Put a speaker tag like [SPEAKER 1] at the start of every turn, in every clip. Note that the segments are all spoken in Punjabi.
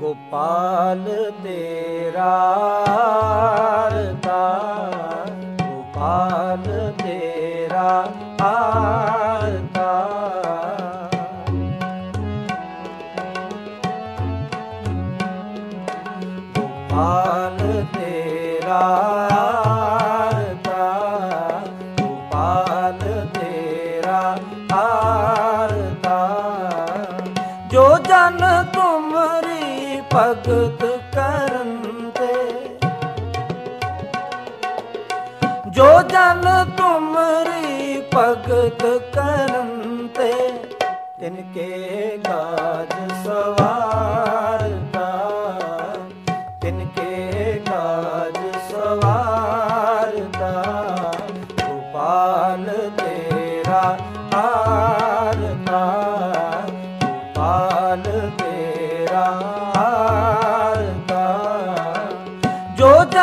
[SPEAKER 1] ਗੋਪਾਲ ਤੇਰਾ ਆਰਤਾ, ਗੋਪਾਲ ਤੇਰਾ ਆਰਤਾ। ਗੋਪਾਲ ਤੇਰਾ ਆਰਤਾ, ਗੋਪਾਲ ਤੇਰਾ ਆਰਤਾ। ਜੋ ਜਨ ਤੁਮਰੀ ਭਗਤ ਕਰਨ ਤੇ। ਜੋ ਜਨ ਤੁਮਰੀ ਭਗਤ ਕਰਨ ਤੇ ਤਿਨਕੇ ਕਾਜ ਸਵਾਰਤਾ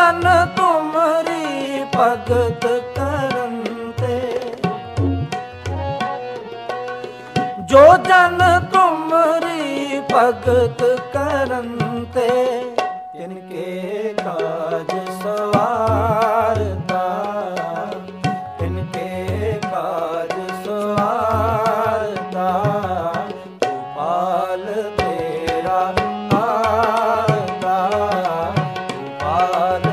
[SPEAKER 1] ਜਨ ਤੁਮਰੀ ਭਗਤ ਕਰਨ ਤੇ। ਜੋ ਜਨ ਤੁਮਰੀ ਭਗਤ ਕਰਨ ਤੇ ਤਿਨਕੇ ਕਾਜ ਸਵਾਰਤਾ। ਤਿਨਕੇ ਕਾਜ ਸਵਾਰਤਾ ਗੋਪਾਲ ਤੇਰਾ ਆਰਤਾ ਗੋਪਾਲ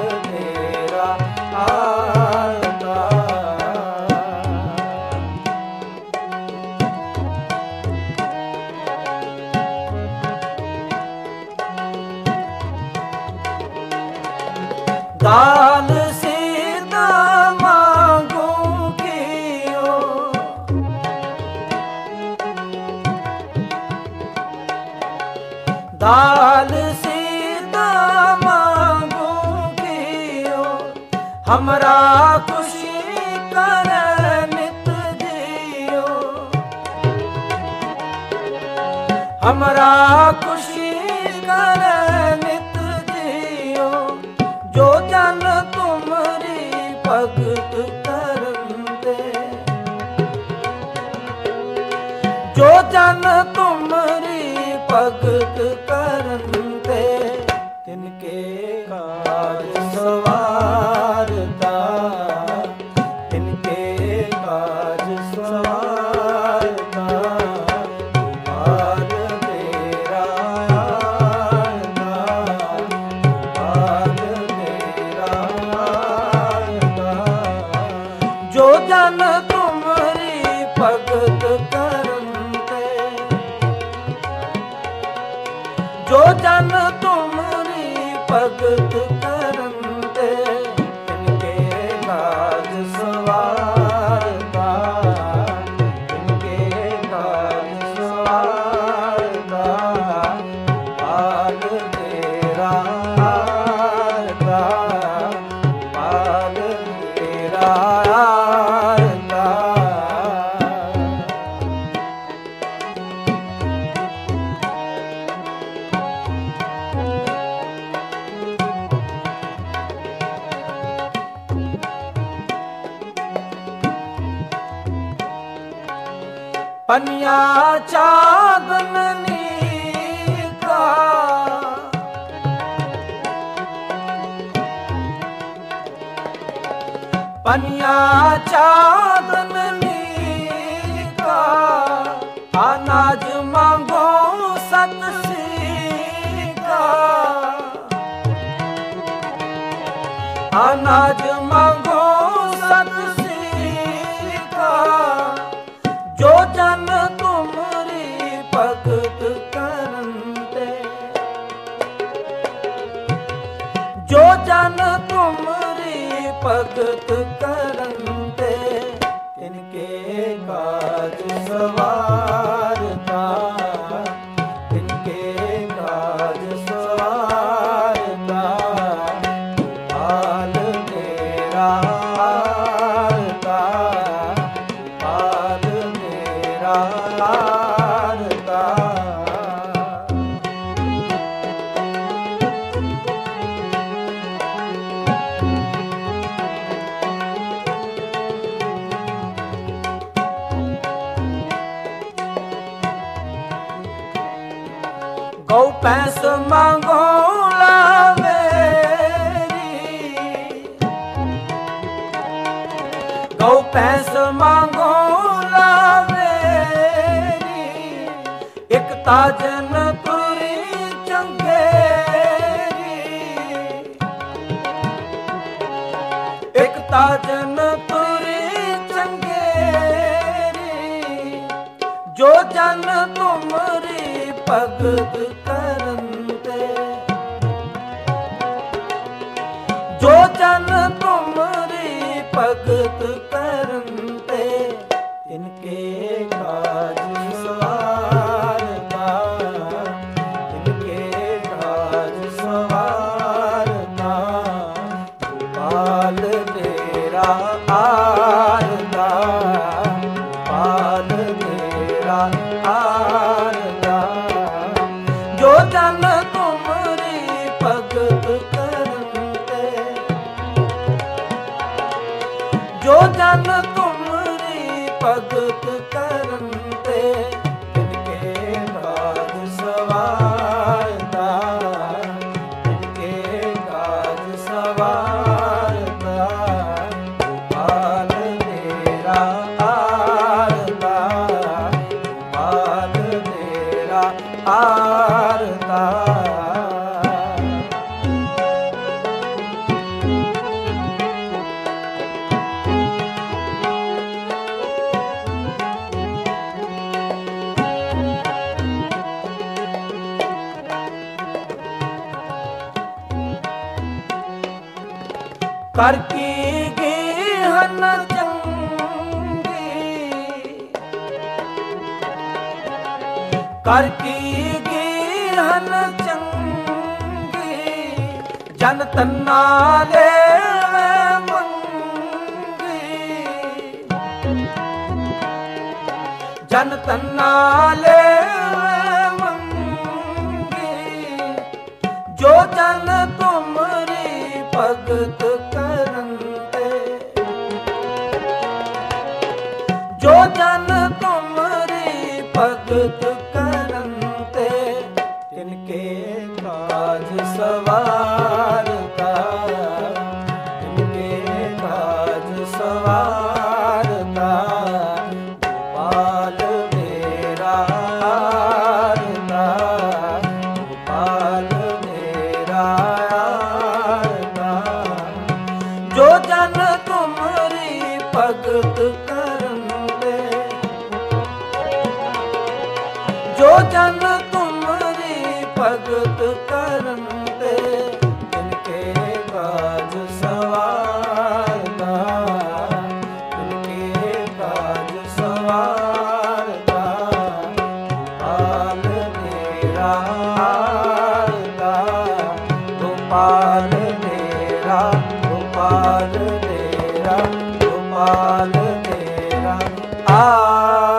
[SPEAKER 1] ਦਾਲ ਸੀਤਾ ਮੰਗੂ ਕੀਓ। ਹਮਰਾ ਖੁਸ਼ੀ ਕਰ ਨਿਤ ਜਿਓ ਹਮਰਾ ਖੁਸ਼ੀ ਜਨ ਤੁਮਰੀ ਭਗਤ ਕਰਨ ਤੇ ਤਿਨਕੇ ਕਾਜ ਸਵਾਰਤਾ। ਤਿਨਕੇ ਕਾਜ ਸਵਾਰਤਾ ਗੋਪਾਲ ਤੇਰਾ ਆਰਤਾ। ਗੋਪਾਲ ਤੇਰਾ ਆਰਤਾ। ਜੋ ਜਨ ਤੁਮਰੀ ਭਗਤ ਜੋ ਪਨਿਆ ਚਾਦਨਨੀ ਕਾ ਪਨਿਆ ਚਾਦਨਨੀ ਕਾ ਅਨਾਜ ਮੰਗੋ ਸਤ ਸੀਕਾ ਅਨਾਜ ਮੰਗੋ ਜਨ ਤੁਮਰੀ ਭਗਤ ਕਰਨ ਤੇ ਤਿਨਕੇ ਕਾਜ ਸਵਾਰਤਾ ਤਾਜਨ ਤੁਰੀ ਚੰਗੇਰੀ ਇੱਕ ਤਾਜਨ ਤੁਰੀ ਚੰਗੇਰੀ ਜੋ ਜਨ ਤੁਮਰੀ ਭਗਤ ਜਨ ਤੁਮਰੀ ਭਗਤ ਕਰਨ ਤੇ ਇਨਕੇ ਕਾਜ ਸਵਾਰਤਾ ਭਗਤ ਕਰਨ ਕਰ ਕੀ ਗੀ ਹਨ ਚੰਗੀ? ਕਰ ਕੀ ਗੀ ਹਨ ਚੰਗੀ? ਜਨ ਤੰਨਾ ਲੈ ਮੰਗੀ। ਜਨ ਤੰਨਾ ਲੈ ਜੋ ਜਨ ਤੁਮਰੀ ਜਨ ਤੁਮਰੀ ਭਗਤ ਕਰਨ ਤੇ ਤਿਨਕੇ ਕਾਜ ਸਵਾਰਤਾ ਤਿਨਕੇ ਕਾਜ ਸਵਾਰਤਾ ਪਾਲ ਜਨ ਤੁਮਰੀ ਭਗਤ ਕਰਨ ਤੇ ਤਿਨ ਕੇ ਬਾਜ ਸਵਾਰਦਾ ਤਿਨ ਕੇ ਬਾਜ ਸਵਾਰਦਾ ਪਾਲ ਮੇਰਾ ਦਾ ਗੋਪਾਲ ਮੇਰਾ ਗੋਪਾਲ ਮੇਰਾ ਗੋਪਾਲ ਮੇਰਾ, ਆ